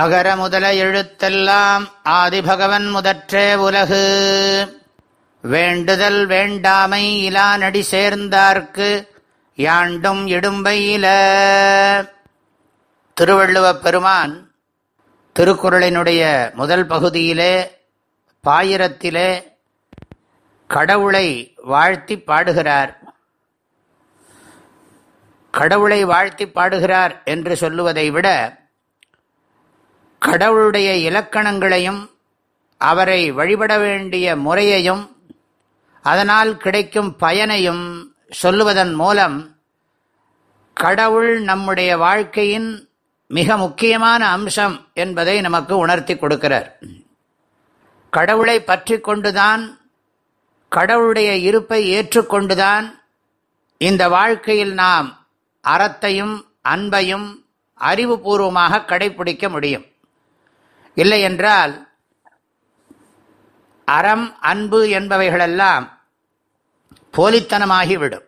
அகர முதல எழுத்தெல்லாம் ஆதிபகவன் முதற்றே உலகு. வேண்டுதல் வேண்டாமை இலா நடி சேர்ந்தார்க்கு யாண்டும் இடும்பையில திருவள்ளுவப் பெருமான் திருக்குறளினுடைய முதல் பகுதியிலே பாயிரத்திலே கடவுளை வாழ்த்தி பாடுகிறார். கடவுளை வாழ்த்தி பாடுகிறார் என்று சொல்லுவதை விட கடவுளுடைய இலக்கணங்களையும் அவரை வழிபட வேண்டிய முறையையும் அதனால் கிடைக்கும் பயனையும் சொல்லுவதன் மூலம் கடவுள் நம்முடைய வாழ்க்கையின் மிக முக்கியமான அம்சம் என்பதை நமக்கு உணர்த்தி கொடுக்கிறார். கடவுளை பற்றி கொண்டுதான் கடவுளுடைய இருப்பை ஏற்றுக்கொண்டுதான் இந்த வாழ்க்கையில் நாம் அறத்தையும் அன்பையும் அறிவுபூர்வமாக கடைபிடிக்க முடியும். இல்லை என்றால் அறம் அன்பு என்பவைகளெல்லாம் போலித்தனமாகிவிடும்.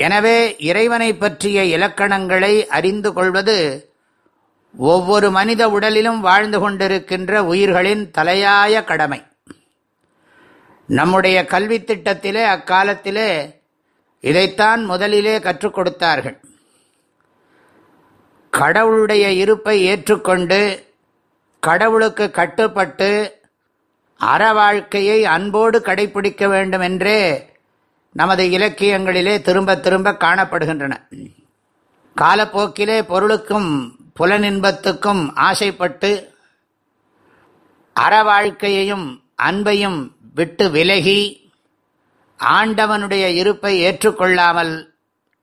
எனவே இறைவனை பற்றிய இலக்கணங்களை அறிந்து கொள்வது ஒவ்வொரு மனித உடலிலும் வாழ்ந்து கொண்டிருக்கின்ற உயிர்களின் தலையாய கடமை. நம்முடைய கல்வி திட்டத்திலே அக்காலத்திலே இதைத்தான் முதலிலே கற்றுக் கொடுத்தார்கள். கடவுளுடைய இருப்பை ஏற்றுக்கொண்டு கடவுளுக்கு கட்டுப்பட்டு அற வாழ்க்கையை அன்போடு கடைபிடிக்க வேண்டும் என்றே நமது இலக்கியங்களிலே திரும்ப திரும்ப காணப்படுகின்றன. காலப்போக்கிலே பொருளுக்கும் புலனின்பத்துக்கும் ஆசைப்பட்டு அற வாழ்க்கையையும் அன்பையும் விட்டு விலகி ஆண்டவனுடைய இருப்பை ஏற்றுக்கொள்ளாமல்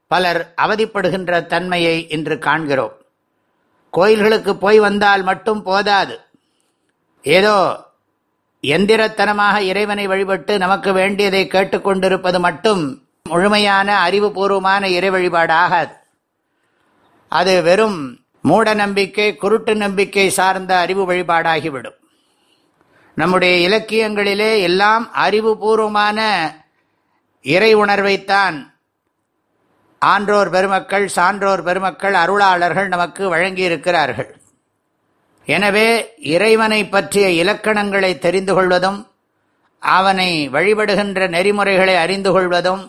பலர் அவதிப்படுகின்ற தன்மையை இன்று காண்கிறோம். கோயில்களுக்கு போய் வந்தால் மட்டும் போதாது. ஏதோ எந்திரத்தனமாக இறைவனை வழிபட்டு நமக்கு வேண்டியதை கேட்டுக்கொண்டிருப்பது மட்டும் முழுமையான அறிவுபூர்வமான இறை வழிபாடு ஆகாது அது வெறும் மூட நம்பிக்கை குருட்டு நம்பிக்கை சார்ந்த அறிவு வழிபாடாகிவிடும். நம்முடைய இலக்கியங்களிலே எல்லாம் அறிவுபூர்வமான இறை உணர்வைத்தான் ஆன்றோர் பெருமக்கள் சான்றோர் பெருமக்கள் அருளாளர்கள் நமக்கு வழங்கியிருக்கிறார்கள். எனவே இறைவனை பற்றிய இலக்கணங்களை தெரிந்து கொள்வதும் அவனை வழிபடுகின்ற நெறிமுறைகளை அறிந்து கொள்வதும்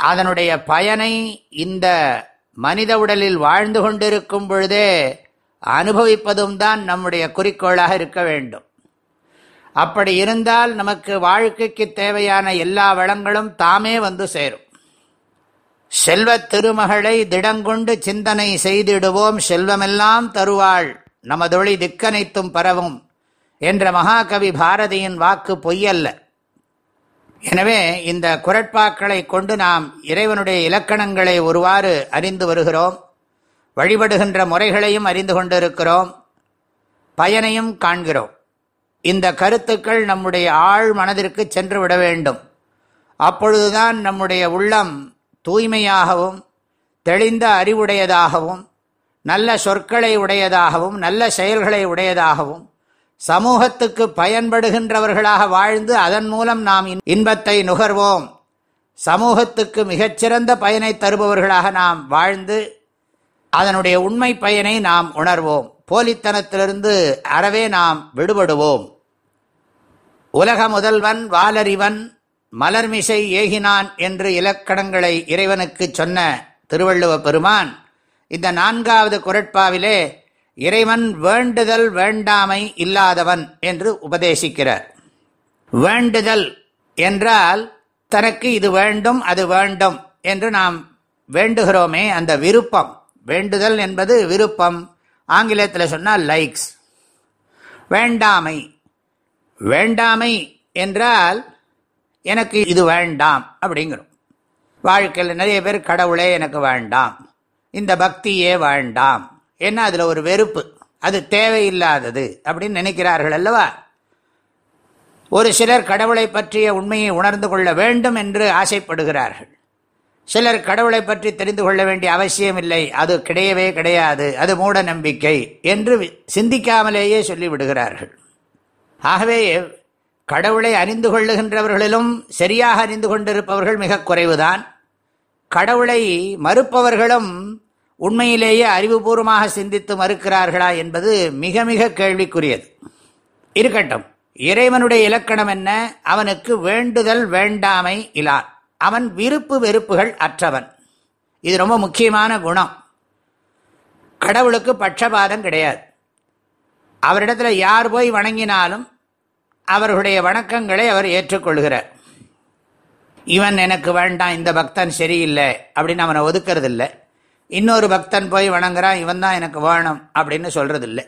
அதனுடைய பயனை இந்த மனித உடலில் வாழ்ந்து கொண்டிருக்கும் பொழுதே அனுபவிப்பதும் தான் நம்முடைய குறிக்கோளாக இருக்க வேண்டும். அப்படி இருந்தால் நமக்கு வாழ்க்கைக்கு தேவையான எல்லா வளங்களும் தாமே வந்து சேரும். செல்வத் திருமகளை திடங்கொண்டு சிந்தனை செய்திடுவோம். செல்வமெல்லாம் தருவாள். நமதொழி திக்கனைத்தும் பரவும் என்ற மகாகவி பாரதியின் வாக்கு பொய்யல்ல. எனவே இந்த குரட்பாக்களை கொண்டு நாம் இறைவனுடைய இலக்கணங்களை ஒருவாறு அறிந்து வருகிறோம். வழிபடுகின்ற முறைகளையும் அறிந்து கொண்டிருக்கிறோம். பயனையும் காண்கிறோம். இந்த கருத்துக்கள் நம்முடைய ஆழ் மனதிற்கு சென்று விட வேண்டும். அப்பொழுதுதான் நம்முடைய உள்ளம் தூய்மையாகவும் தெளிந்த அறிவுடையதாகவும் நல்ல சொற்களை உடையதாகவும் நல்ல செயல்களை உடையதாகவும் சமூகத்துக்கு பயன்படுகின்றவர்களாக வாழ்ந்து அதன் மூலம் நாம் இன்பத்தை நுகர்வோம். சமூகத்துக்கு மிகச்சிறந்த பயனை தருபவர்களாக நாம் வாழ்ந்து அதனுடைய உண்மை பயனை நாம் உணர்வோம். போலித்தனத்திலிருந்து அறவே நாம் விடுபடுவோம். உலக முதல்வன் வாலறிவன் மலர்மிசை ஏகினான் என்று இலக்கணங்களை இறைவனுக்கு சொன்ன திருவள்ளுவ பெருமான் இந்த நான்காவது குரட்பாவிலே இறைவன் வேண்டுதல் வேண்டாமை இல்லாதவன் என்று உபதேசிக்கிறார். வேண்டுதல் என்றால் தனக்கு இது வேண்டும் அது வேண்டும் என்று நாம் வேண்டுகிறோமே அந்த விருப்பம். வேண்டுதல் என்பது விருப்பம். ஆங்கிலத்தில் சொன்னால் லைக்ஸ் வேண்டாமை. வேண்டாமை என்றால் எனக்கு இது வேண்டாம் அப்படிங்கிறோம். வாழ்க்கையில் நிறைய பேர் கடவுளே எனக்கு வேண்டாம். இந்த பக்தியே வேண்டாம். ஏன்னா அதில் ஒரு வெறுப்பு? அது தேவையில்லாதது அப்படின்னு நினைக்கிறார்கள் அல்லவா? ஒரு சிலர் கடவுளை பற்றிய உண்மையை உணர்ந்து கொள்ள வேண்டும் என்று ஆசைப்படுகிறார்கள். சிலர் கடவுளை பற்றி தெரிந்து கொள்ள வேண்டிய அவசியம் இல்லை. அது கிடையவே கிடையாது. அது மூட நம்பிக்கை என்று சிந்திக்காமலேயே சொல்லிவிடுகிறார்கள். ஆகவே கடவுளை அறிந்து கொள்ளுகின்றவர்களிலும் சரியாக அறிந்து கொண்டிருப்பவர்கள் மிக குறைவுதான். கடவுளை மறுப்பவர்களும் உண்மையிலேயே அறிவுபூர்வமாக சிந்தித்து மறுக்கிறார்களா என்பது மிக மிக கேள்விக்குரியது. இருக்கட்டும் இறைவனுடைய இலக்கணம் என்ன? அவனுக்கு வேண்டுதல் வேண்டாமை இலான் அவன் விருப்பு வெறுப்புகள் அற்றவன். இது ரொம்ப முக்கியமான குணம். கடவுளுக்கு பட்சபாதம் கிடையாது. அவரிடத்துல யார் போய் வணங்கினாலும் அவர்களுடைய வணக்கங்களை அவர் ஏற்றுக்கொள்கிறார். இவன் எனக்கு வேண்டாம் இந்த பக்தன் சரியில்லை அப்படின்னு அவனை ஒதுக்கிறது இல்லை இன்னொரு பக்தன் போய் வணங்குறான் இவன் தான் எனக்கு வேணும் அப்படின்னு சொல்கிறது இல்லை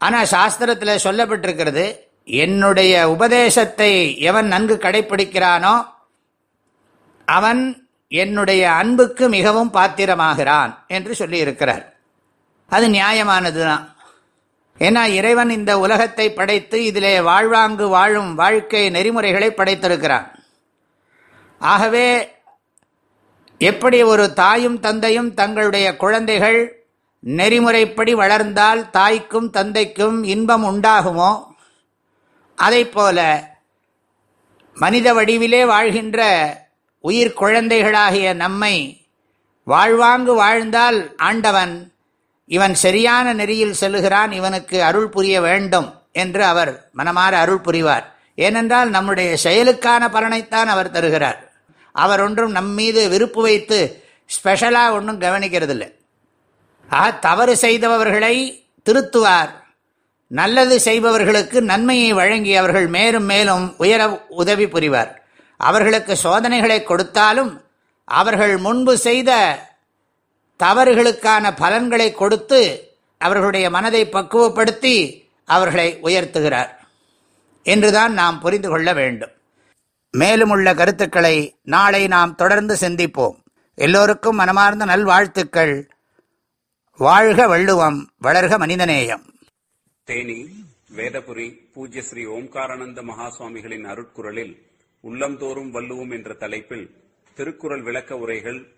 ஆனால் சாஸ்திரத்தில் சொல்லப்பட்டிருக்கிறது என்னுடைய உபதேசத்தை எவன் நன்கு கடைபிடிக்கிறானோ அவன் என்னுடைய அன்புக்கு மிகவும் பாத்திரமாகிறான் என்று சொல்லியிருக்கிறார். அது நியாயமானது தான் ஏன்னா இறைவன் இந்த உலகத்தை படைத்து இதிலே வாழ்வாங்கு வாழும் வாழ்க்கை நெறிமுறைகளை படைத்திருக்கிறான். ஆகவே எப்படி ஒரு தாயும் தந்தையும் தங்களுடைய குழந்தைகள் நெறிமுறைப்படி வளர்ந்தால் தாய்க்கும் தந்தைக்கும் இன்பம் உண்டாகுமோ? அதை போல மனித வடிவிலே வாழ்கின்ற உயிர் குழந்தைகளாகிய நம்மை வாழ்வாங்கு வாழ்ந்தால் ஆண்டவன் இவன் சரியான நெறியில் செல்லுகிறான் இவனுக்கு அருள் புரிய வேண்டும் என்று அவர் மனமாற அருள் புரிவார். ஏனென்றால் நம்முடைய செயலுக்கான பலனைத்தான் அவர் தருகிறார். அவர் ஒன்றும் நம் மீது விருப்பு வைத்து ஸ்பெஷலாக ஒன்றும் கவனிக்கிறதில்லை. ஆக தவறு செய்தவர்களை திருத்துவார். நல்லது செய்பவர்களுக்கு நன்மையை வழங்கி அவர்கள் மேலும் மேலும் உயர உதவி புரிவார். அவர்களுக்கு சோதனைகளை கொடுத்தாலும் அவர்கள் முன்பு செய்த தவறுகளுக்கான பலன்களை கொடுத்து அவர்களுடைய மனதை பக்குவப்படுத்தி அவர்களை உயர்த்துகிறார். என்றுதான் நாம் புரிந்து கொள்ள வேண்டும். மேலும் உள்ள கருத்துக்களை நாளை நாம் தொடர்ந்து சிந்திப்போம். எல்லோருக்கும் மனமார்ந்த நல்வாழ்த்துக்கள். வாழ்க வள்ளுவம் வளர்க மனிதநேயம். தேனி வேதபுரி பூஜ்ய ஸ்ரீ ஓம்காரானந்த மகாசுவாமிகளின் அருட்குரலில் உள்ளந்தோறும் வள்ளுவோம் என்ற தலைப்பில் திருக்குறள் விளக்க உரைகள்